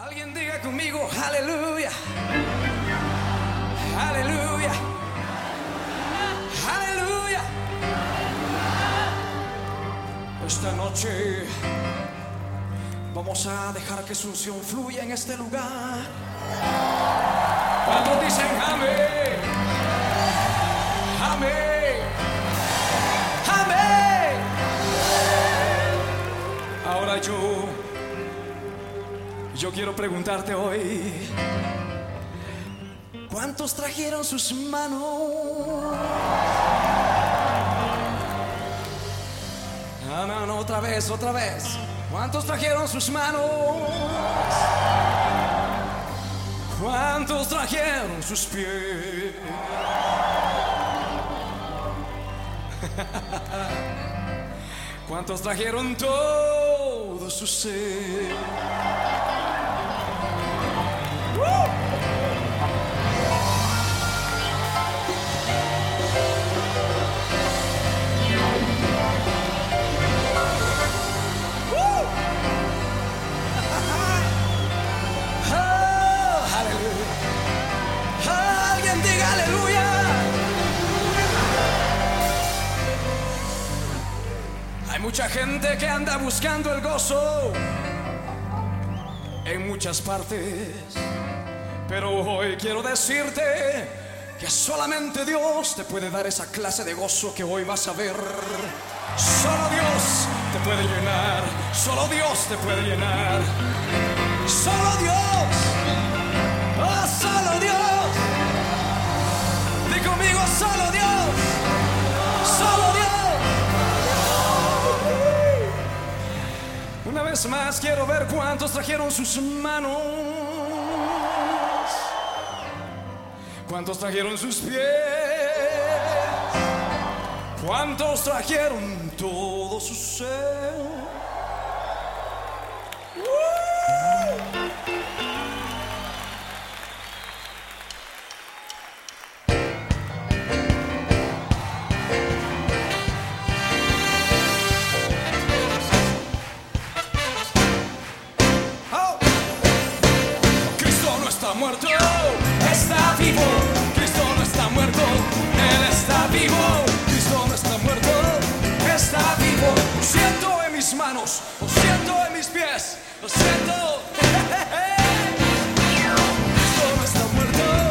Alguien diga conmigo, aleluya. Aleluya. Aleluya. Esta noche vamos a dejar que su unción fluya en este lugar. Cuando dicen amén, amén, amén. Ahora yo, yo quiero preguntarte hoy, ¿cuántos trajeron sus manos? No, no, no, otra vez, otra vez. ¿Cuántos trajeron sus manos? ¿Cuántos trajeron sus pies? ¿Cuántos trajeron todo su ser? Mucha gente que anda buscando el gozo en muchas partes. Pero hoy quiero decirte que solamente Dios te puede dar esa clase de gozo que hoy vas a ver. Solo Dios te puede llenar. Solo Dios te puede llenar. Solo Dios. Oh, solo Dios. Di conmigo, solo Dios. Vez más quiero ver cuántos trajeron sus manos. Cuántos trajeron sus pies. Cuántos trajeron todo su ser. Mis manos, lo siento en mis pies, lo siento. Cristo no está muerto,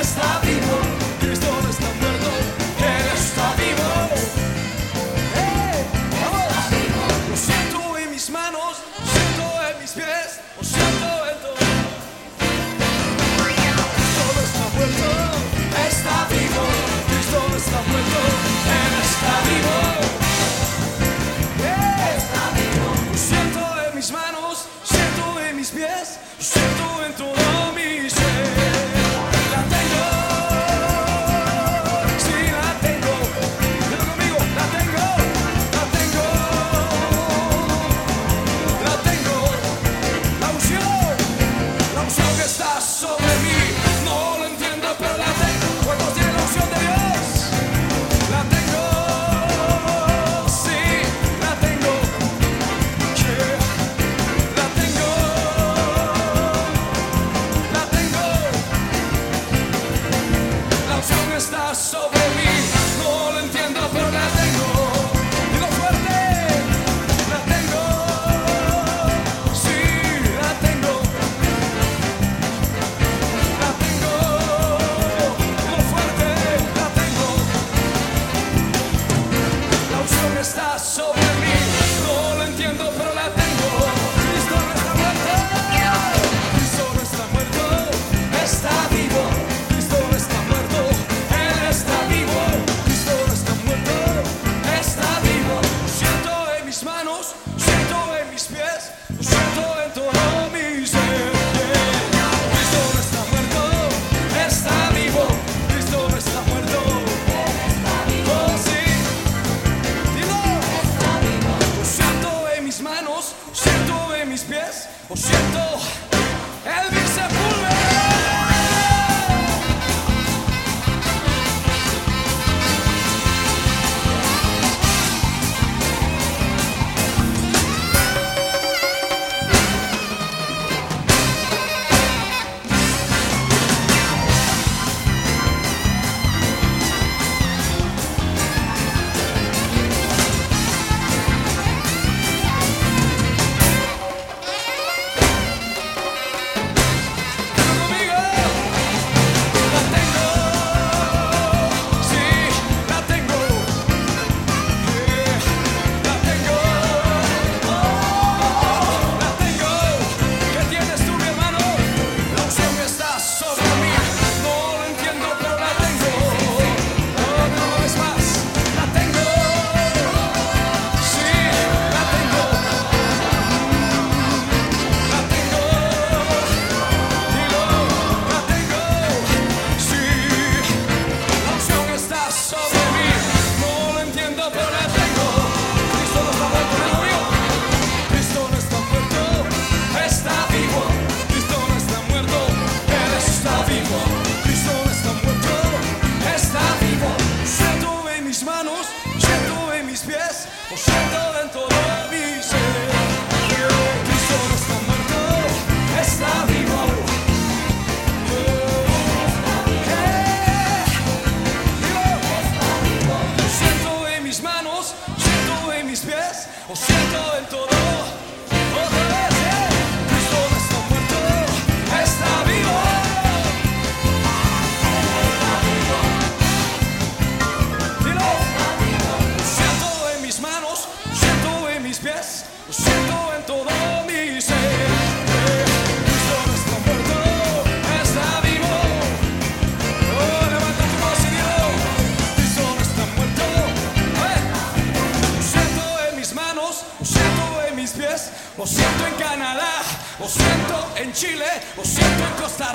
está vivo. Cristo no está muerto, Él está vivo. ¡Eh! ¡Vamos! Lo siento en mis manos, lo siento en mis pies, lo siento en todo. Cristo está muerto, está vivo. Cristo no está muerto, Él está vivo. Siento en mis pies, siento en todo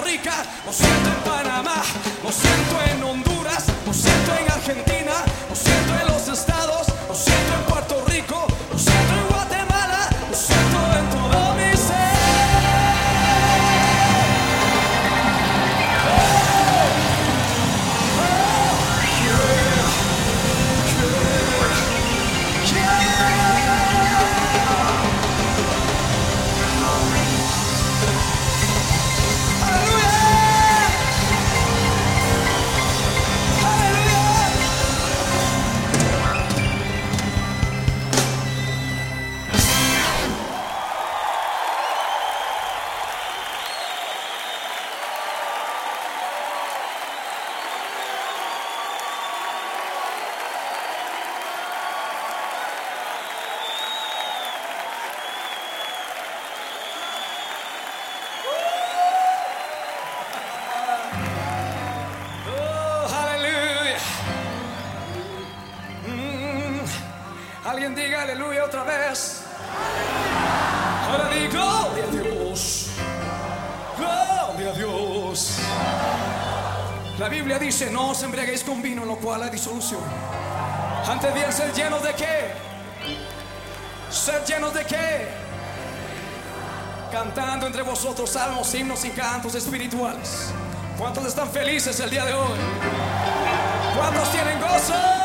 Rica, lo siento en Panamá, lo siento en Honduras, lo siento en Argentina, lo siento en los estados, lo siento en Puerto Rico, lo siento Alguien diga aleluya otra vez. Ahora di gloria a Dios. Gloria a Dios. La Biblia dice, no os embriaguéis con vino, en lo cual hay disolución. Antes bien ser llenos de qué? Ser llenos de qué? Cantando entre vosotros salmos, himnos y cantos espirituales. ¿Cuántos están felices el día de hoy? ¿Cuántos tienen gozo?